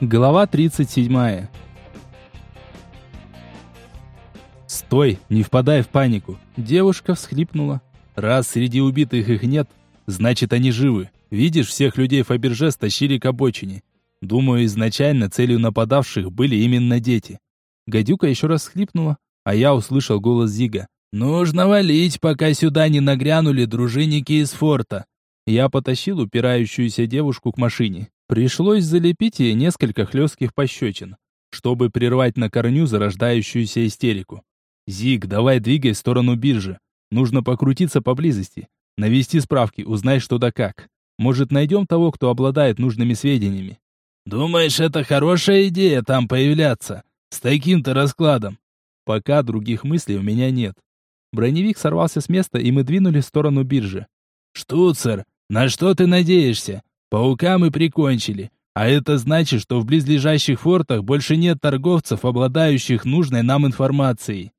Глава 37. Стой, не впадай в панику. Девушка всхлипнула. Раз среди убитых их нет, значит они живы. Видишь, всех людей Фаберже стащили к обочине. Думаю, изначально целью нападавших были именно дети. Гадюка еще раз всхлипнула, а я услышал голос Зига. «Нужно валить, пока сюда не нагрянули дружинники из форта». Я потащил упирающуюся девушку к машине. Пришлось залепить ей несколько хлестких пощечин, чтобы прервать на корню зарождающуюся истерику. «Зиг, давай двигай в сторону биржи. Нужно покрутиться поблизости, навести справки, узнай что да как. Может, найдем того, кто обладает нужными сведениями». «Думаешь, это хорошая идея там появляться? С таким-то раскладом?» «Пока других мыслей у меня нет». Броневик сорвался с места, и мы двинулись в сторону биржи. «Штуцер, на что ты надеешься? Паука мы прикончили, а это значит, что в близлежащих фортах больше нет торговцев, обладающих нужной нам информацией.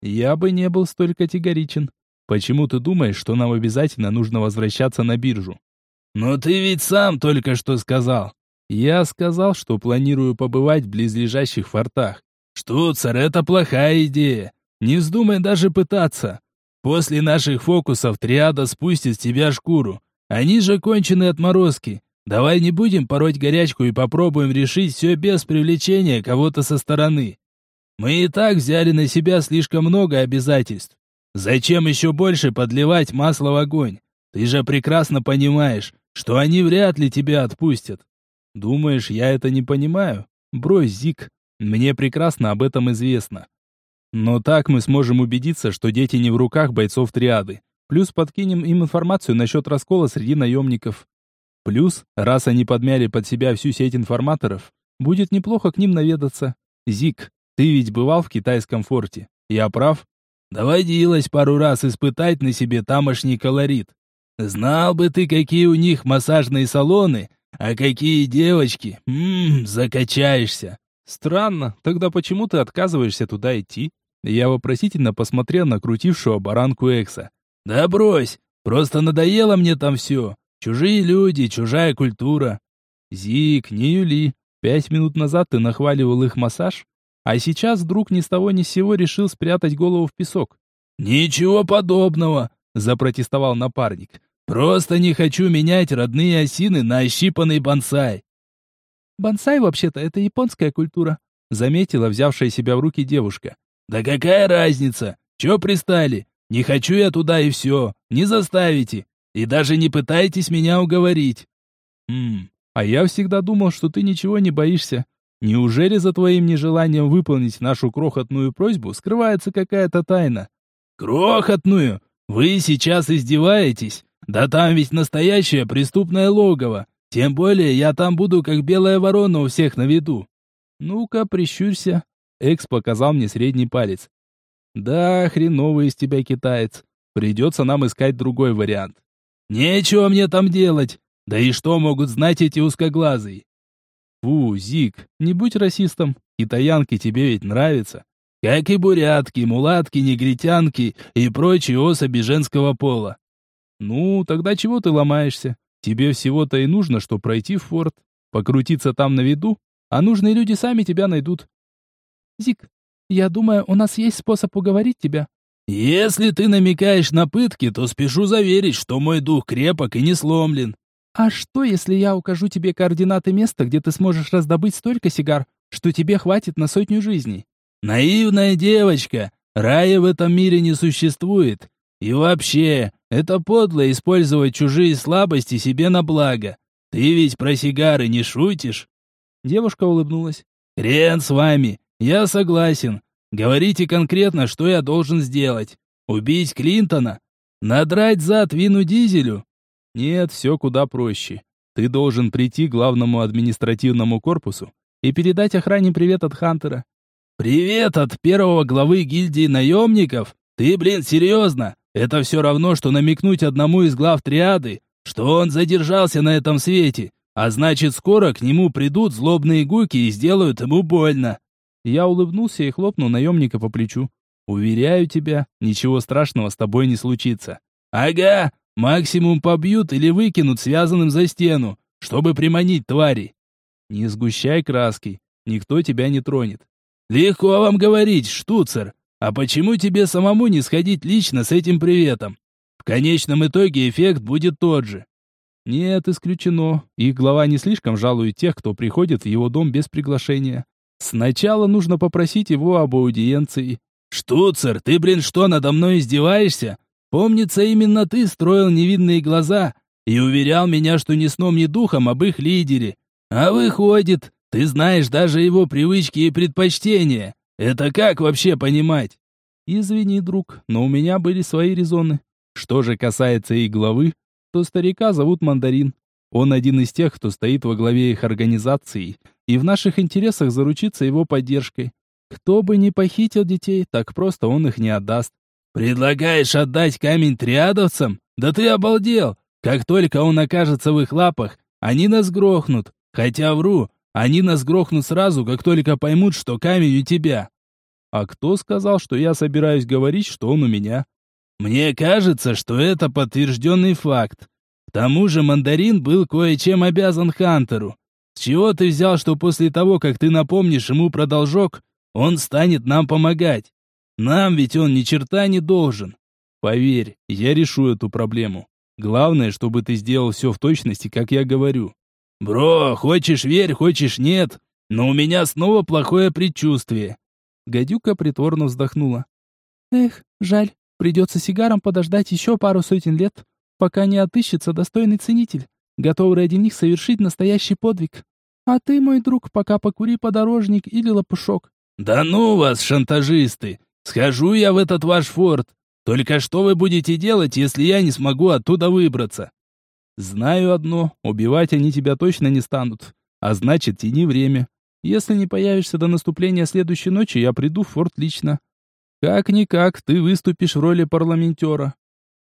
Я бы не был столь категоричен. Почему ты думаешь, что нам обязательно нужно возвращаться на биржу? Но ты ведь сам только что сказал. Я сказал, что планирую побывать в близлежащих фортах. Штуцер, это плохая идея. Не вздумай даже пытаться. После наших фокусов триада спустит с тебя шкуру. Они же конченые отморозки. Давай не будем пороть горячку и попробуем решить все без привлечения кого-то со стороны. Мы и так взяли на себя слишком много обязательств. Зачем еще больше подливать масло в огонь? Ты же прекрасно понимаешь, что они вряд ли тебя отпустят. Думаешь, я это не понимаю? Брось, Зик, мне прекрасно об этом известно. Но так мы сможем убедиться, что дети не в руках бойцов триады. Плюс подкинем им информацию насчет раскола среди наемников. Плюс, раз они подмяли под себя всю сеть информаторов, будет неплохо к ним наведаться. Зик, ты ведь бывал в китайском форте. Я прав? Доводилось пару раз испытать на себе тамошний колорит. Знал бы ты, какие у них массажные салоны, а какие девочки. Ммм, закачаешься. Странно, тогда почему ты отказываешься туда идти? Я вопросительно посмотрел на крутившего баранку Экса. «Да брось! Просто надоело мне там все. Чужие люди, чужая культура». «Зик, не юли. Пять минут назад ты нахваливал их массаж, а сейчас вдруг ни с того ни с сего решил спрятать голову в песок». «Ничего подобного!» — запротестовал напарник. «Просто не хочу менять родные осины на ощипанный бонсай». «Бонсай, вообще-то, это японская культура», — заметила взявшая себя в руки девушка. «Да какая разница? Чё пристали? Не хочу я туда и все. Не заставите. И даже не пытайтесь меня уговорить. Хм, а я всегда думал, что ты ничего не боишься. Неужели за твоим нежеланием выполнить нашу крохотную просьбу скрывается какая-то тайна? Крохотную? Вы сейчас издеваетесь? Да там ведь настоящее преступное логово. Тем более я там буду как белая ворона у всех на виду. Ну-ка, прищурься. Экс показал мне средний палец. Да, хреновый из тебя китаец. Придется нам искать другой вариант. Нечего мне там делать. Да и что могут знать эти узкоглазые? Фу, Зик, не будь расистом. Китаянки тебе ведь нравятся. Как и бурятки, мулатки, негритянки и прочие особи женского пола. Ну, тогда чего ты ломаешься? Тебе всего-то и нужно, что пройти в форт, покрутиться там на виду, а нужные люди сами тебя найдут. Зик, я думаю, у нас есть способ уговорить тебя». «Если ты намекаешь на пытки, то спешу заверить, что мой дух крепок и не сломлен». «А что, если я укажу тебе координаты места, где ты сможешь раздобыть столько сигар, что тебе хватит на сотню жизней?» «Наивная девочка! Рая в этом мире не существует. И вообще, это подло использовать чужие слабости себе на благо. Ты ведь про сигары не шутишь?» Девушка улыбнулась. «Хрен с вами! Я согласен. Говорите конкретно, что я должен сделать. Убить Клинтона? Надрать зад Вину Дизелю? Нет, все куда проще. Ты должен прийти к главному административному корпусу и передать охране привет от Хантера. Привет от первого главы гильдии наемников? Ты, блин, серьезно? Это все равно, что намекнуть одному из глав триады, что он задержался на этом свете, а значит, скоро к нему придут злобные гуки и сделают ему больно. Я улыбнулся и хлопнул наемника по плечу. «Уверяю тебя, ничего страшного с тобой не случится». «Ага, максимум побьют или выкинут связанным за стену, чтобы приманить твари». Не сгущай краски, никто тебя не тронет. Легко вам говорить, штуцер. А почему тебе самому не сходить лично с этим приветом? В конечном итоге эффект будет тот же. Нет, исключено. Их глава не слишком жалует тех, кто приходит в его дом без приглашения. Сначала нужно попросить его об аудиенции. «Штуцер, ты, блин, что, надо мной издеваешься? Помнится, именно ты строил невидные глаза и уверял меня, что ни сном, ни духом об их лидере. А выходит, ты знаешь даже его привычки и предпочтения. Это как вообще понимать?» «Извини, друг, но у меня были свои резоны. Что же касается их главы, то старика зовут Мандарин. Он один из тех, кто стоит во главе их организации, и в наших интересах заручиться его поддержкой. Кто бы ни похитил детей, так просто он их не отдаст. «Предлагаешь отдать камень триадовцам? Да ты обалдел! Как только он окажется в их лапах, они нас грохнут. Хотя вру, они нас грохнут сразу, как только поймут, что камень у тебя». «А кто сказал, что я собираюсь говорить, что он у меня?» Мне кажется, что это подтвержденный факт. К тому же мандарин был кое-чем обязан Хантеру. С чего ты взял, что после того, как ты напомнишь ему про должок, он станет нам помогать? Нам ведь он ни черта не должен. Поверь, я решу эту проблему. Главное, чтобы ты сделал все в точности, как я говорю. Бро, хочешь верь, хочешь нет, но у меня снова плохое предчувствие. Гадюка притворно вздохнула. Эх, жаль. Придется сигарам подождать еще пару сотен лет, пока не отыщется достойный ценитель, готовый ради них совершить настоящий подвиг. А ты, мой друг, пока покури подорожник или лопушок. Да ну вас, шантажисты! Схожу я в этот ваш форт. Только что вы будете делать, если я не смогу оттуда выбраться? Знаю одно, убивать они тебя точно не станут. А значит, тяни время. Если не появишься до наступления следующей ночи, я приду в форт лично. Как-никак ты выступишь в роли парламентера.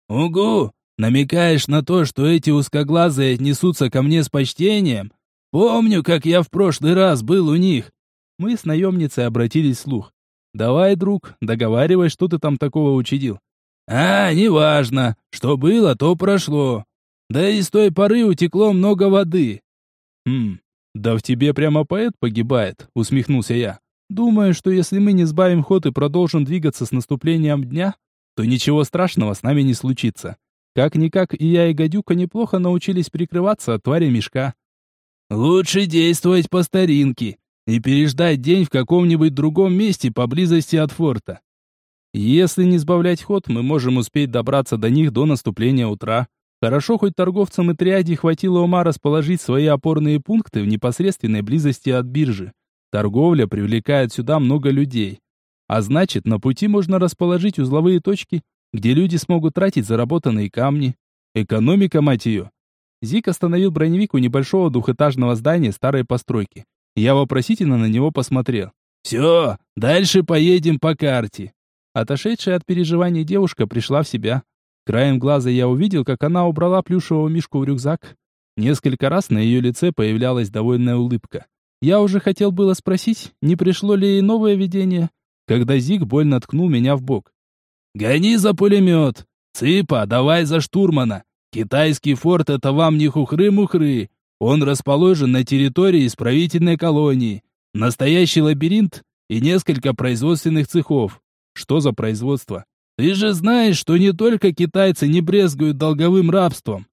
Угу, намекаешь на то, что эти узкоглазые отнесутся ко мне с почтением? Помню, как я в прошлый раз был у них. Мы с наемницей обратились вслух. Давай, друг, договаривай, что ты там такого учудил. А, неважно. Что было, то прошло. Да и с той поры утекло много воды. Хм, да в тебе прямо поэт погибает, усмехнулся я. Думаю, что если мы не сбавим ход и продолжим двигаться с наступлением дня, то ничего страшного с нами не случится. Как-никак и я, и гадюка неплохо научились прикрываться от твари мешка. Лучше действовать по старинке и переждать день в каком-нибудь другом месте поблизости от форта. Если не сбавлять ход, мы можем успеть добраться до них до наступления утра. Хорошо, хоть торговцам и триаде хватило ума расположить свои опорные пункты в непосредственной близости от биржи. Торговля привлекает сюда много людей. А значит, на пути можно расположить узловые точки, где люди смогут тратить заработанные камни. Экономика, мать ее. Зик остановил броневик у небольшого двухэтажного здания старой постройки. Я вопросительно на него посмотрел. «Все, дальше поедем по карте». Отошедшая от переживаний девушка пришла в себя. Краем глаза я увидел, как она убрала плюшевого мишку в рюкзак. Несколько раз на ее лице появлялась довольная улыбка. Я уже хотел было спросить, не пришло ли ей новое видение, когда Зиг больно ткнул меня в бок. «Гони за пулемет! Цыпа, давай за штурмана! Китайский форт — это вам не хухры-мухры! Он расположен на территории исправительной колонии. Настоящий лабиринт и несколько производственных цехов. Что за производство? Ты же знаешь, что не только китайцы не брезгуют долговым рабством.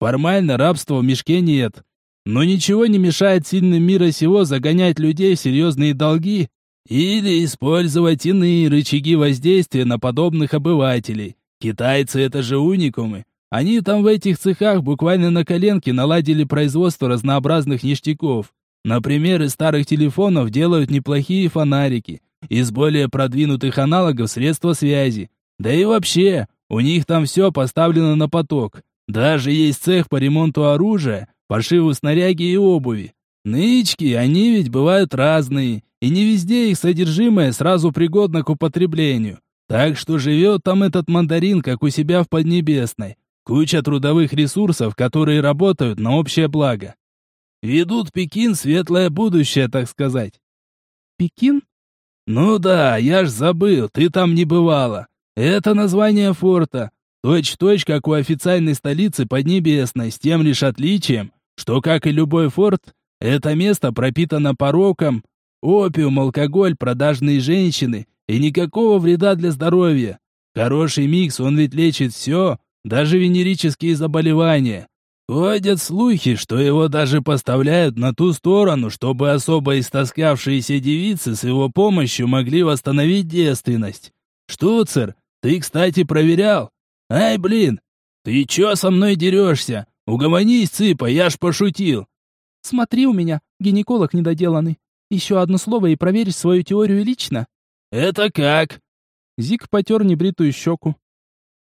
Формально рабства в мешке нет, но ничего не мешает сильным мира сего загонять людей в серьезные долги или использовать иные рычаги воздействия на подобных обывателей. Китайцы это же уникумы. Они там в этих цехах буквально на коленке наладили производство разнообразных ништяков. Например, из старых телефонов делают неплохие фонарики, из более продвинутых аналогов средства связи. Да и вообще, у них там все поставлено на поток. Даже есть цех по ремонту оружия, пошиву снаряги и обуви. Нычки, они ведь бывают разные, и не везде их содержимое сразу пригодно к употреблению. Так что живет там этот мандарин, как у себя в Поднебесной. Куча трудовых ресурсов, которые работают на общее благо. Ведут Пекин светлое будущее, так сказать. Пекин? Ну да, я ж забыл, ты там не бывала. Это название форта. Точь-в-точь, -точь, как у официальной столицы Поднебесной, с тем лишь отличием, что, как и любой форт, Это место пропитано пороком, опиум, алкоголь, продажные женщины и никакого вреда для здоровья. Хороший микс, он ведь лечит все, даже венерические заболевания. Ходят слухи, что его даже поставляют на ту сторону, чтобы особо истоскавшиеся девицы с его помощью могли восстановить девственность. Штуцер, ты, кстати, проверял? Ай, блин, ты чё со мной дерешься? Угомонись, цыпа, я ж пошутил. Смотри у меня, гинеколог недоделанный. Еще одно слово и проверишь свою теорию лично. Это как? Зик потер небритую щеку.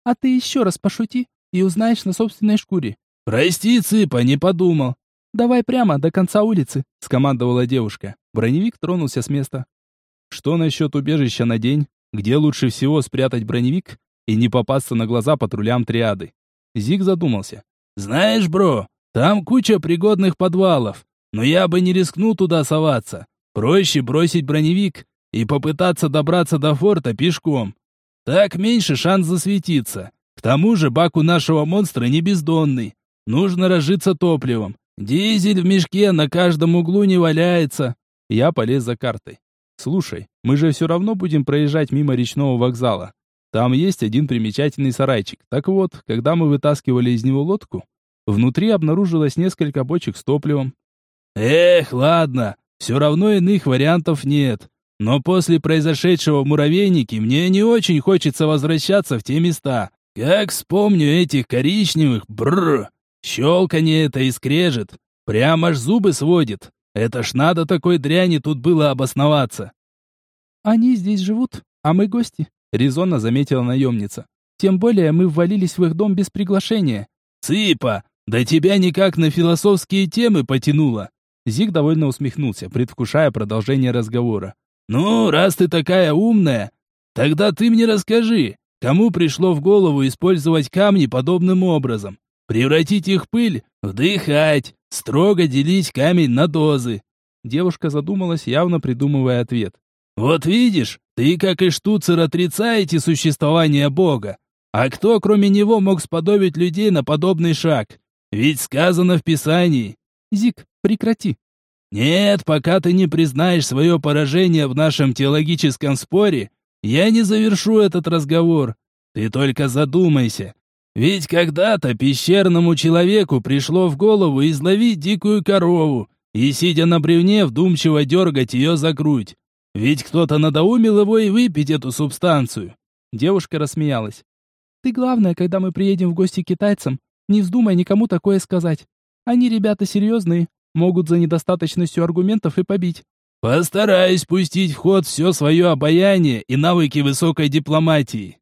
А ты еще раз пошути и узнаешь на собственной шкуре. «Прости, Цыпа, не подумал». «Давай прямо, до конца улицы», — скомандовала девушка. Броневик тронулся с места. «Что насчет убежища на день? Где лучше всего спрятать броневик и не попасться на глаза патрулям триады?» Зиг задумался. «Знаешь, бро, там куча пригодных подвалов, но я бы не рискнул туда соваться. Проще бросить броневик и попытаться добраться до форта пешком. Так меньше шанс засветиться. К тому же бак у нашего монстра не бездонный. Нужно разжиться топливом. Дизель в мешке на каждом углу не валяется. Я полез за картой. Слушай, мы же все равно будем проезжать мимо речного вокзала. Там есть один примечательный сарайчик. Так вот, когда мы вытаскивали из него лодку, внутри обнаружилось несколько бочек с топливом. Эх, ладно, все равно иных вариантов нет. Но после произошедшего в муравейнике мне не очень хочется возвращаться в те места. Как вспомню этих коричневых, бррр, Щелканье это и скрежет. Прямо аж зубы сводит. Это ж надо такой дряни тут было обосноваться. Они здесь живут, а мы гости, резонно заметила наемница. Тем более мы ввалились в их дом без приглашения. Цыпа, да тебя никак на философские темы потянуло. Зиг довольно усмехнулся, предвкушая продолжение разговора. «Ну, раз ты такая умная, тогда ты мне расскажи, кому пришло в голову использовать камни подобным образом? Превратить их в пыль, вдыхать, строго делить камень на дозы. Девушка задумалась, явно придумывая ответ. Вот видишь, ты, как и штуцер, отрицаете существование Бога. А кто, кроме него, мог сподобить людей на подобный шаг? Ведь сказано в Писании. Зик, прекрати. Нет, пока ты не признаешь свое поражение в нашем теологическом споре, я не завершу этот разговор. Ты только задумайся, ведь когда-то пещерному человеку пришло в голову изловить дикую корову и, сидя на бревне, вдумчиво дергать ее за грудь. Ведь кто-то надоумил его и выпить эту субстанцию. Девушка рассмеялась. Ты главное, когда мы приедем в гости к китайцам, не вздумай никому такое сказать. Они ребята серьезные, могут за недостаточностью аргументов и побить. Постараюсь пустить в ход все свое обаяние и навыки высокой дипломатии.